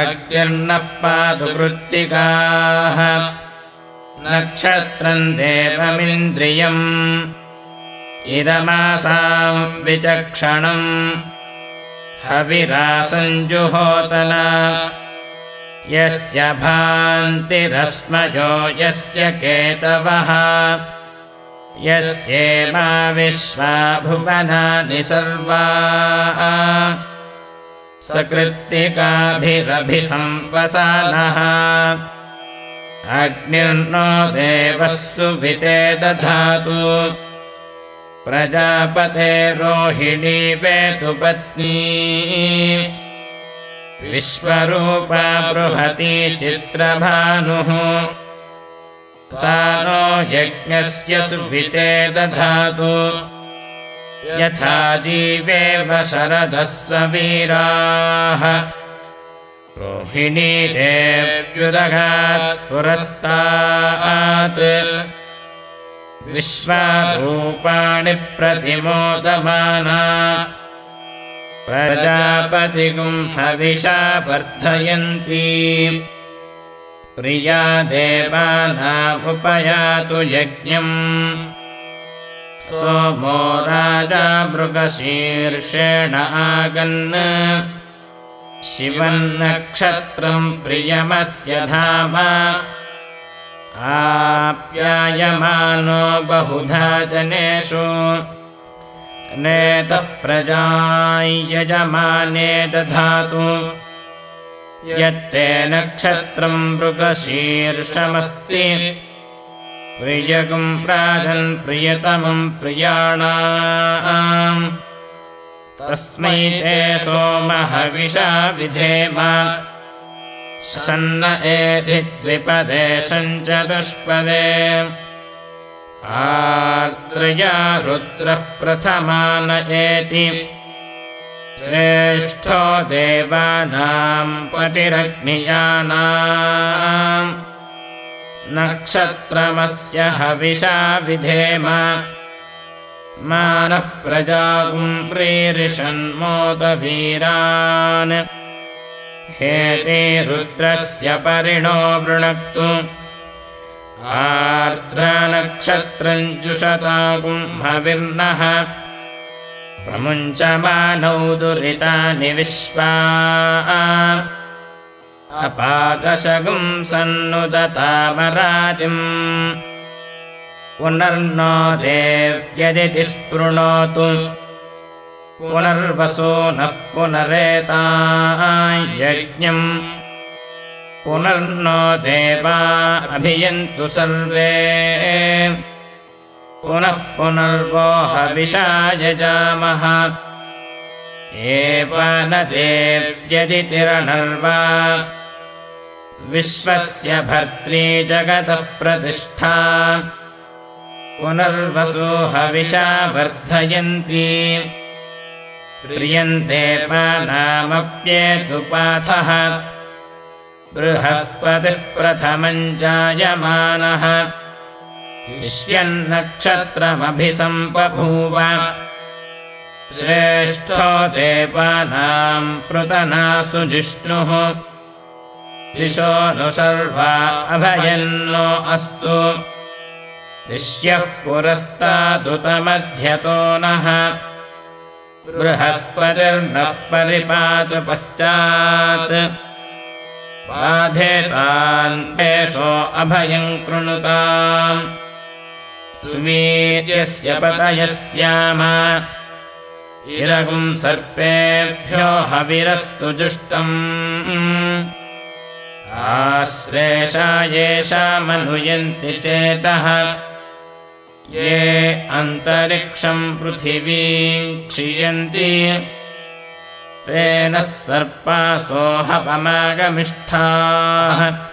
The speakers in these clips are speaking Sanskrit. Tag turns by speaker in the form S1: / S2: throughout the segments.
S1: अग्निर्नः पातु कृत्तिकाः नक्षत्रम् देवमिन्द्रियम् इदमासाम् विचक्षणम् हविरासञ्जुहोतन यस्य भान्तिरस्मयो यस्य केतवः यस्येमा विश्वा भुवनानि सर्वा। सकृत्तिकाभिरभिसंवसानः। अग्निर्नो देवः सुविते दधातु। प्रजापते रोहिणी वेतुपत्नी विश्वरूपा बृहती चित्रभानुः सा नो यज्ञस्य सुविते दधातु। यथा जीवेव शरदः स वीराः। रोहिणी देव्युदगात् पुरस्तात्। विश्वारूपाणि प्रतिमोदमाना। हविषा वर्धयन्ती प्रिया देवानामुपयातु यज्ञम्। सोमो राजा मृगशीर्षेण आगन्। शिवन्नक्षत्रम् प्रियमस्य धाम। आप्यायमानो बहुधा जनेषु। नेतः प्रजायजमाने दधातु यत्ते नक्षत्रम् मृगशीर्षमस्ति। प्रियगुम् प्राजन् प्रियतमम् प्रियाणाम्। तस्मै ते सोमहविषा विधेम। सन्न एधि द्विपदे सञ्चतुष्पदे आर्त्रया रुद्रः प्रथमान एति श्रेष्ठो देवानाम् पतिरग्नियानाम् नक्षत्रमस्य हविषा विधेम। मानः प्रजागुम् प्रीरिषन्मोदवीरान् हेते रुद्रस्य परिणो वृणक्तु। आर्द्रनक्षत्रम् जुषतागुम्हविर्नः प्रमुञ्चमानौ दुरितानि विश्वा। अपादशगुम् सन्नुदतामरातिम् पुनर्नो देव्यदिति स्पृणोतु। पुनर्वसो नः पुनरेता यज्ञम्। पुनर्नो देवा अभियन्तु सर्वे पुनः पुनर्वो हविषा एव न देव्यदितिरनर्वा विश्वस्य भर्त्री जगतः प्रतिष्ठा पुनर्वसु हविषा वर्धयन्ति। प्रियन्ते पानामप्येतुपाथः बृहस्पतिः प्रथमम् जायमानः शिष्यन्नक्षत्रमभिसम्बभूव। श्रेष्ठो देवानाम् पृतनासु जिष्णुः। दिशो नु सर्वा अभयन्नो अस्तु। दिश्यः पुरस्तादुतमध्यतो नः। बृहस्पतिर्नः परिपातु पश्चात्। बाधेतान्तेषो अभयम् कृणुताम् सुवीर्यस्य पतयस्याम। इरगुम् सर्पेभ्यो हविरस्तु जुष्टम्। आश्लेषा येषामनुयन्ति चेतः। ये अन्तरिक्षम् पृथिवीम् क्षीयन्ति। तेन सर्पासोऽहपमागमिष्ठाः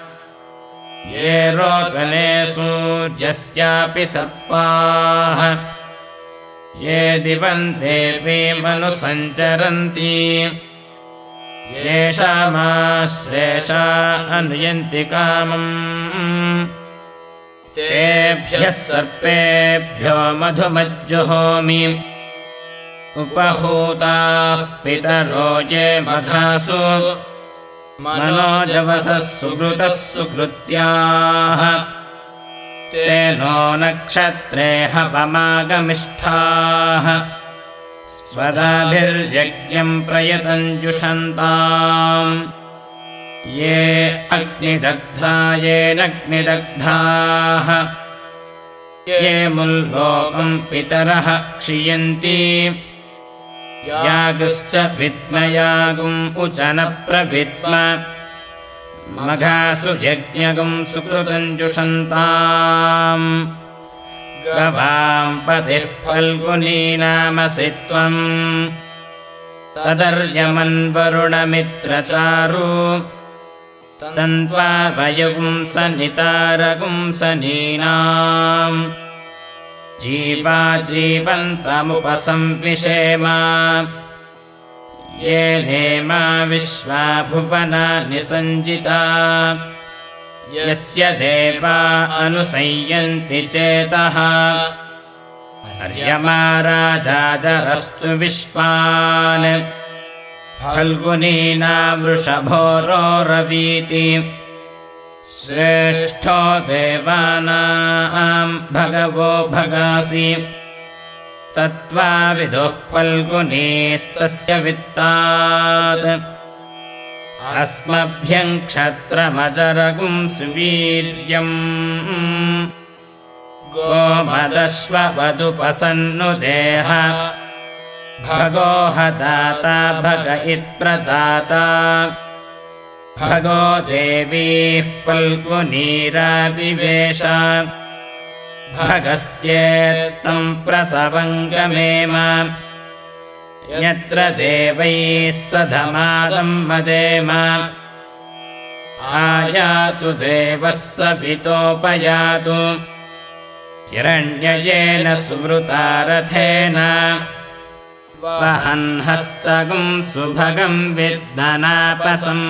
S1: ये रोचने सूर्यस्यापि सर्पाः। ये दिवन्तेऽपीमनुसञ्चरन्ति येषामाश्लेषा अनुयन्ति कामम्। तेभ्यः सर्पेभ्यो मधुमज्जुहोमि। उपहूताः पितरो ये मघासु मनोजवसः सुकृतः सुकृत्याः। तेनो नक्षत्रे हवमागमिष्ठाः स्वदाभिर्यज्ञम् प्रयतञ्जुषन्ताम्। ये अग्निदग्धा। येनग्निदग्धाः ये मुल्लोकम् पितरः क्षियन्ति यागुश्च विद्मयागुम् उच न प्रविद्म मघासु यज्ञगुम् सुकृतञ्जुषन्ताम्। गवाम् पतिः फल्गुनी नामसि त्वम् तदर्यमन्वरुणमित्रचारु। तन्त्वा वयुगुंसनितारगुंसनीनाम् जीवा जीवन्तमुपसंविषेम ये नेमा विश्वा भुवना निसञ्जिता यस्य देवा अनुसंयन्ति चेतः। राजाजरस्तु विश्वान्। फल्गुनीना वृषभोरोरवीति श्रेष्ठो देवानाम् भगवो भगासि। तत्त्वाविदुः फल्गुनीस्तस्य वित्तात्। अस्मभ्यम् क्षत्रमजरगुम् सुवीर्यम्। गोमदश्ववदुपसन्नुदेह भगोहदाता भग इत्प्रदाता भगो देवीः पल्गुनीराविवेश भगस्येत्तम् प्रसवङ्गमेम यत्र देवैः सधमादम् मदेम आयातु देवः सपितोपयातु हिरण्ययेन सुवृता रथेन वहन्हस्तगुम् सुभगम् विद्मनापसम्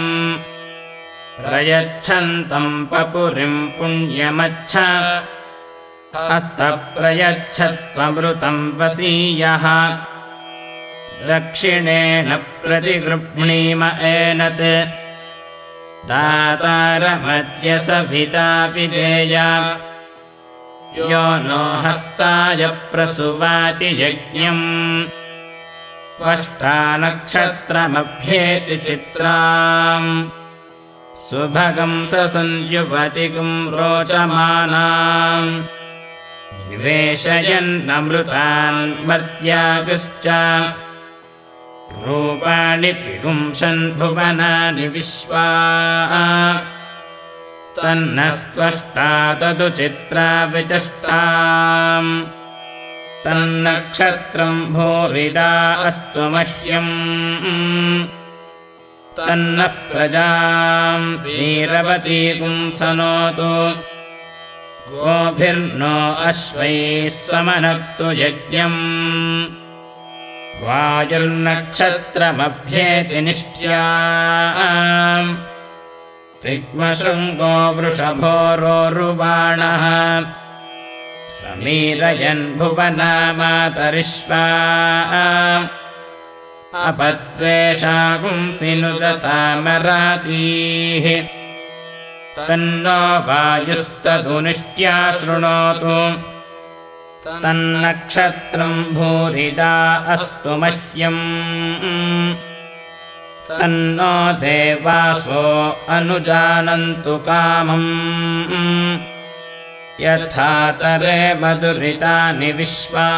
S1: प्रयच्छन्तम् पपुरिम् पुण्यमच्छ। हस्तप्रयच्छत्वमृतम् वसीयः। दक्षिणेन प्रतिगृह्णीम एनत्। दातारमद्य सभितापि देया यो नो हस्ताय प्रसुवाति यज्ञम्। त्वष्टा नक्षत्रमभ्येति चित्राम् सुभगम् स संयुवतिगुम् रोचमानाम् निवेशयन्नमृतान् मर्त्यागुश्च। रूपाणि पिगुंशन् भुवनानि विश्वा। तन्नस्त्वष्टा तदु चित्रा विचष्टाम्। तन्नक्षत्रम् भूरिदा अस्तु मह्यम् तन्नः प्रजाम् वीरवती पुंसनोतु। गोभिर्नो अश्वैः समनक्तु यज्ञम्। वायुर्नक्षत्रमभ्येति निष्ट्या त्रिग्मशृङ्गो वृषभोरोरुबाणः समीरयन् भुवना मातरिष्वा अपत्वेषागुंसि नुदतामरातीः तन्नो वायुस्तदुनिष्ट्या शृणोतु। तन्नक्षत्रम् भूरिदा अस्तु मह्यम्। तन्नो देवासो अनुजानन्तु कामम्। यथा तरे मधुरितानि विश्वा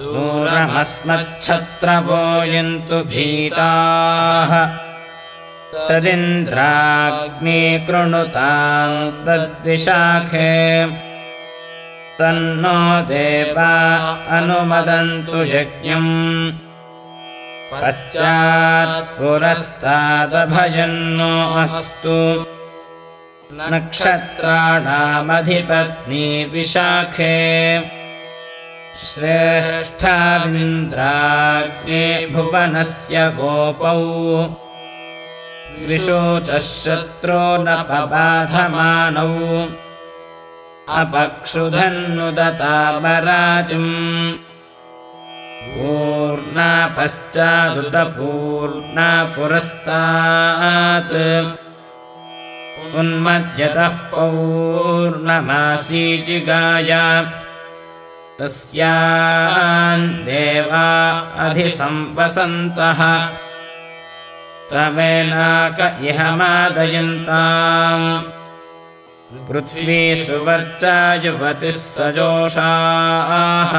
S1: दूरमस्मच्छत्रवोयन्तु भीताः। तदिन्द्राग्ने कृणुताम् तद्विशाखे। तन्नो देवा अनुमदन्तु यज्ञम्। पश्चात्पुरस्तादभयन्नो अस्तु। नक्षत्राणामधिपत्नी विशाखे श्रेष्ठाविन्द्राग्ने भुवनस्य गोपौ। विशोचः शत्रो न पबाधमानौ। अपक्षुधन्नुदतामराजिम् पूर्णा पश्चादुतपूर्णा पुरस्तात् उन्मज्जतः पौर्णमासीचिगाय तस्यान् देवा अधिसंवसन्तः। तमेनाक इह मादयन्ताम्। पृथ्वी सुवर्चा युवतिः सजोषाः।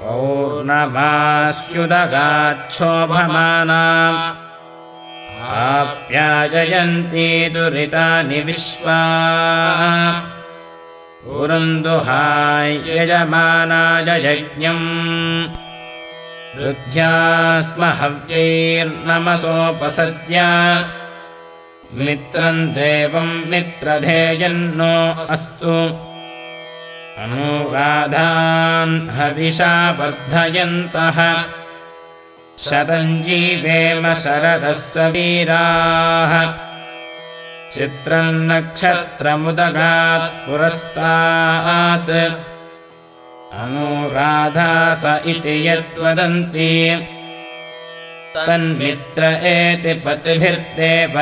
S1: पौर्णमास्युदगाच्छोभमानाम्। आप्याजयन्ती दुरितानि विश्वा पुरन्दुहाय यजमानाय यज्ञम्। हव्यैर्नमसोपसद्य मित्रम् देवम् मित्रधेयन्नो अस्तु। अनुराधान् हविषा वर्धयन्तः। शतञ्जीवेम शरदः वीराः चित्रम् नक्षत्रमुदगात् पुरस्तात् अनुराधास इति यद्वदन्ति तन्मित्र एति पतिभिर्देवयानैः।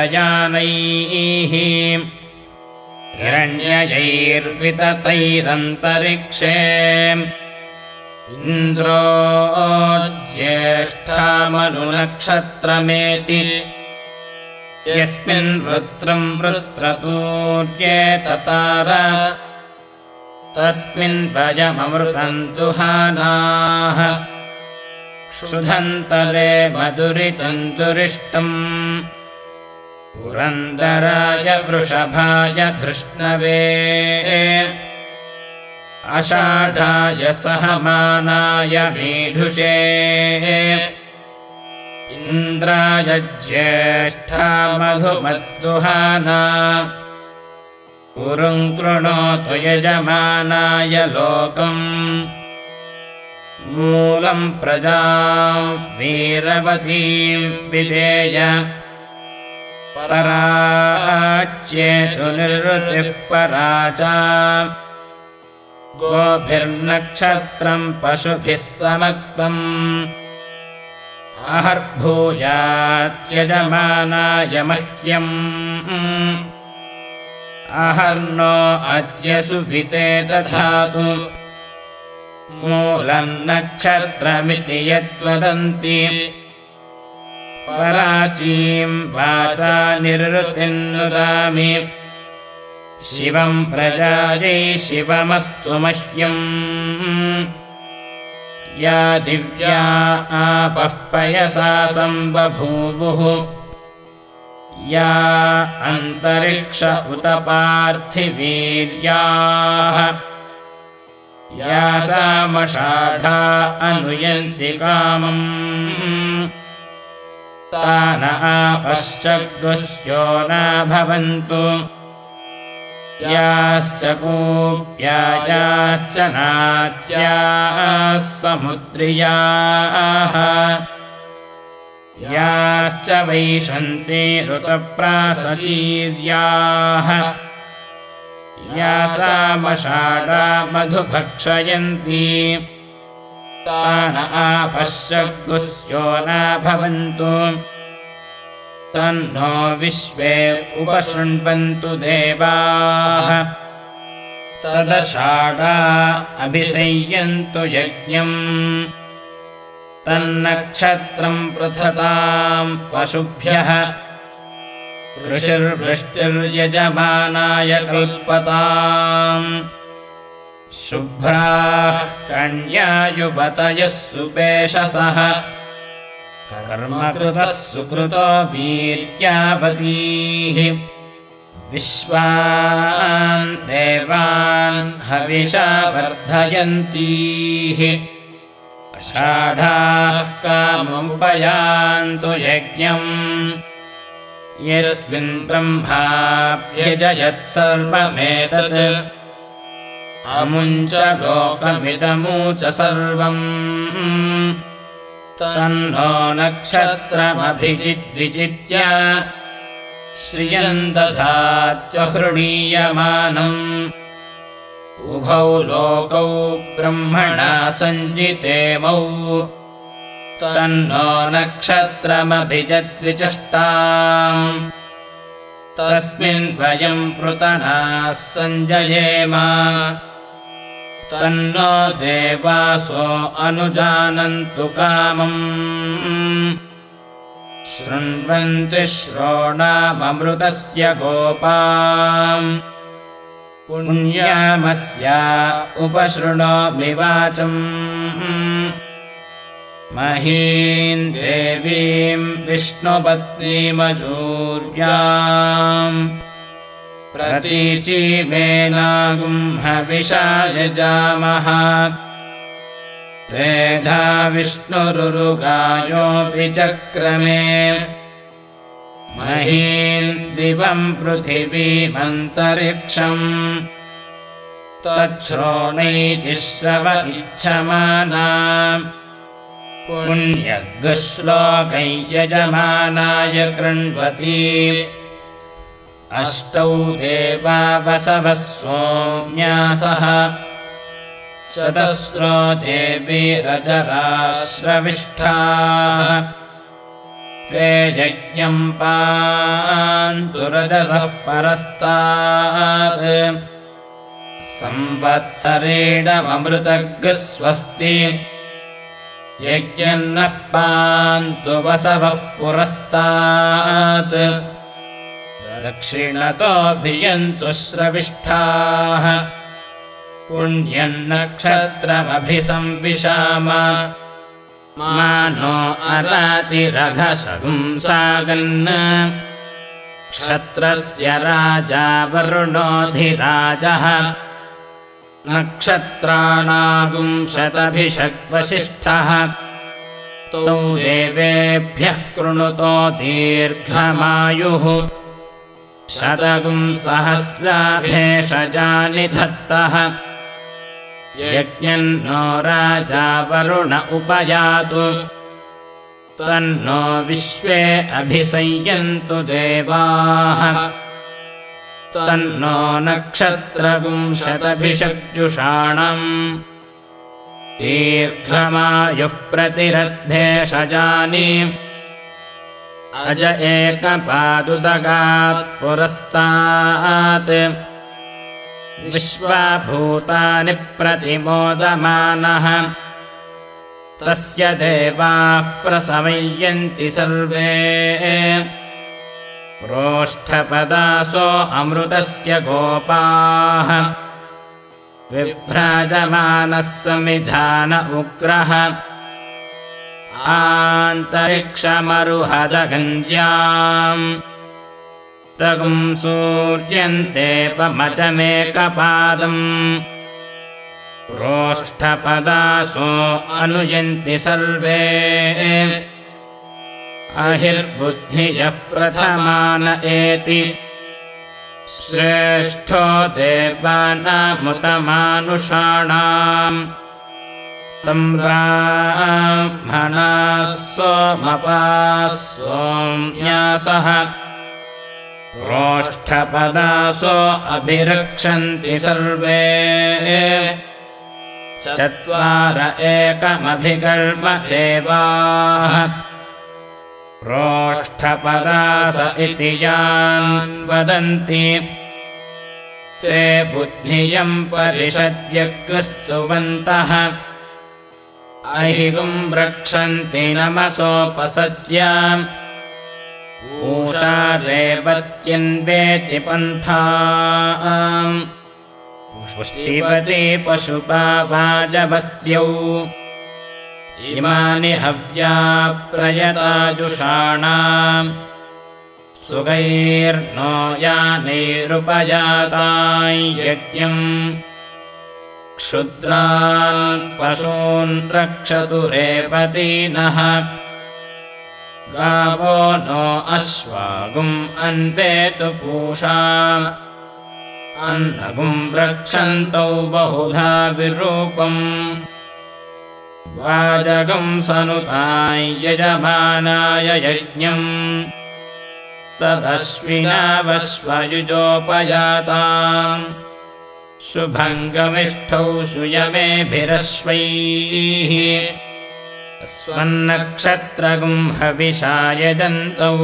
S1: हिरण्ययैर्विततैरन्तरिक्षे इन्द्रो ज्येष्ठामनुनक्षत्रमेति यस्मिन् वृत्रम् वृत्रतूर्येततार तस्मिन् भजममृतम् दुहानाः। क्षुधन्तरे मधुरितम् दुरिष्टम्। पुरन्दराय वृषभाय धृष्णवे अषाढाय सहमानाय मेधुषे इन्द्राय ज्येष्ठा मधुमद्दुहाना पुरुम् कृणोतु यजमानाय लोकम्। मूलम् प्रजाम् वीरवतीम् विधेय। पराच्येतु निर्वृतिः परा च गोभिर्नक्षत्रम् पशुभिः समक्तम् अहर्भूयात्यजमानाय मह्यम् अहर्नो अद्य सुभिते दधातु। मूलम् नक्षत्रमिति यद्वदन्ति पराचीम् वाचा निर्वृतिन्नुदामि शिवम् प्रजायै शिवमस्तु मह्यम् या दिव्या आपः पयसा सम्बभूवुः। या अन्तरिक्ष उत पार्थिवीर्याः। या सामषाढा अनुयन्ति कामम्। तान आपश्चग्ुश्चो न भवन्तु याश्च कूप्यायाश्च नात्याः समुद्रियाः। याश्च वैशन्ति ऋतप्रासचीर्याः। या सामषाढा मधुभक्षयन्ति तान आपश्चग्ुस्यो न भवन्तु तन्नो विश्वे उपशृण्वन्तु देवाः। तदषाढा अभिसंयन्तु यज्ञम्। तन्नक्षत्रम् पृथताम् पशुभ्यः। कृषिर्वृष्टिर्यजमानाय कल्पताम्। शुभ्राः कण्यायुवतयः सुपेशसः कर्मकृतः सुकृतो वीर्यावतीः। विश्वान् देवान् हविषा वर्धयन्तीः। अषाढाः कामुपयान्तु यज्ञम्। यस्मिन् ब्रह्माप्यजयत् सर्वमेतत् अमुञ्च लोकमिदमुच सर्वम् तन्नो नक्षत्रमभिजिद्विजित्य श्रियम् दधात्यहृणीयमानम् उभौ लोकौ ब्रह्मणा सञ्जितेमौ। तन्नो नक्षत्रमभिजद्विचष्टाम्। तस्मिन् वयम् पृतनाः सञ्जयेम तन्नो देवासो अनुजानन्तु कामम्। शृण्वन्ति श्रोणाममृतस्य गोपा पुण्यामस्या उपशृणोमिवाचम्। महीम् देवीम् विष्णुपत्नीमजूर्याम् हविषा यजामः त्रेधा विष्णुरुरुगायोऽपि चक्रमे। महीम् दिवम् पृथिवीमन्तरिक्षम्। तच्छ्रोणैतिश्रव इच्छमाना। पुण्यगश्लोकै यजमानाय कृण्वती अष्टौ देवा वसवः सोम्यासः चतस्रो देवी रजराश्रविष्ठाः। ते यज्ञम् पान्तुरजसः परस्तात्। संवत्सरेणममृतग्स्वस्ति यज्ञन्नः पान्तु वसवः पुरस्तात् दक्षिणतोऽभियन्तु श्रविष्ठाः पुण्यन्नक्षत्रमभिसंविशाम। मानो अरातिरघशगुंसागन् क्षत्रस्य राजा वरुणोऽधिराजः। नक्षत्राणागुंशतभिषग्वसिष्ठः तौ देवेभ्यः कृणुतो दीर्घमायुः शतगुंसहस्राभेषजानि धत्तः। यज्ञन्नो राजा वरुण उपयातु। तन्नो विश्वे अभिसंयन्तु देवाः। तन्नो नक्षत्रगुंशतभिषग्जुषाणम् दीर्घमायुः प्रतिरद्भेषजानि अज एकपादुदगात् पुरस्तात्। विश्वाभूतानि प्रतिमोदमानः। तस्य देवाः प्रसमय्यन्ति सर्वे। प्रोष्ठपदासो अमृतस्य गोपाः। विभ्राजमानः समिधान उग्रः आन्तरिक्षमरुहदगन्द्याम्। तगुम् सूर्यन्तेपमचमेकपादम् प्रोष्ठपदासो अनुयन्ति सर्वे। अहिर्बुद्धियः प्रथमान एति। श्रेष्ठो देवानामुतमानुषाणाम् तम् ब्राह्मणाः सोमपाः सोम्यासः। प्रोष्ठपदासो अभिरक्षन्ति सर्वे। चत्वार एकमभिकर्म देवाः। प्रोष्ठपदास इति यान् वदन्ति। ते बुद्धियम् परिषद्यग्स्तुवन्तः अहिगुम् रक्षन्ति नमसोपसत्या। ऊषा रेवत्यन्वेति पन्था। पुष्टिपति पशुपा वाजवस्त्यौ इमानि हव्या प्रयताजुषाणाम् सुगैर्नो यानैरुपयाताम् यज्ञम् क्षुद्रान् पशून् रक्षतु रेपतीनः गावो नो अश्वागुम् अन्वेतु पूषा। अन्नगुम् रक्षन्तौ बहुधा विरूपम्। वाजगम् सनुताय यजमानाय यज्ञम्। तदश्विनावश्वयुजोपयाताम् शुभङ्गमिष्ठौ सुयमेभिरश्वैः स्वन्नक्षत्रगुम्हविषाय जन्तौ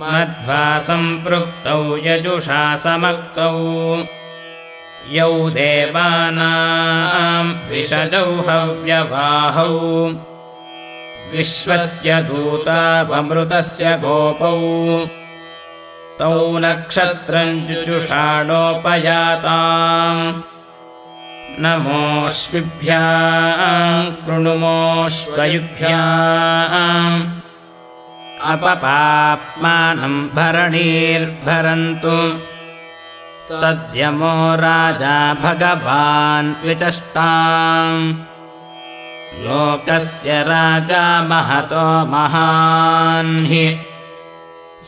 S1: मध्वा सम्पृक्तौ यजुषा समक्तौ यौ देवानाम् विषजौ हव्यवाहौ विश्वस्य दूतावमृतस्य गोपौ तौ नक्षत्रम् जुजुषाणोपयाताम् नमोऽश्विभ्याम् कृणुमोऽश्वयुभ्याम्। अपपाप्मानम् भरणीर्भरन्तु। तद्यमो राजा भगवान् विचष्टाम् लोकस्य राजा महतो महान् हि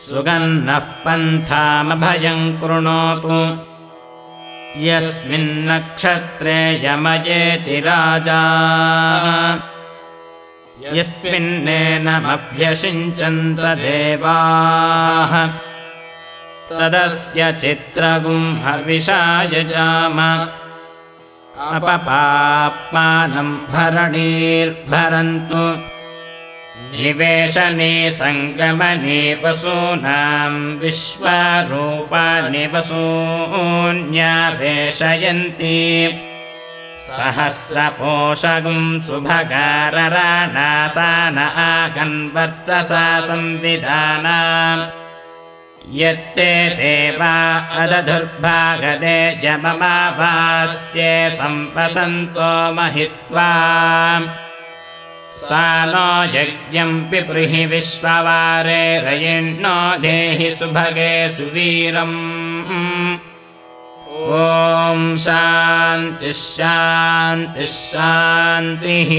S1: सुगन्नः पन्थामभयम् कृणोतु यस्मिन्नक्षत्रे यमयेति राजा। यस्मिन्नेनमभ्यषिञ्चन्त देवाः। तदस्य चित्रगुम्हविषायजाम अपपाप्मानम् भरणीर्भरन्तु निवेशने सङ्गमने वसूनाम् विश्वरूपाणि वसून्यावेशयन्ति सहस्रपोषगुम् सुभगारराणासान आगन्वर्चसा संविधाना यत्ते देवा अदधुर्भागदे जममाभास्त्ये सम्पसन्तो महित्वा नो यज्ञम् पिपृहि विश्ववारे रयिण्णो देहि सुभगे सुवीरम्। ॐ शान्तिः शान्तिः शान्तिः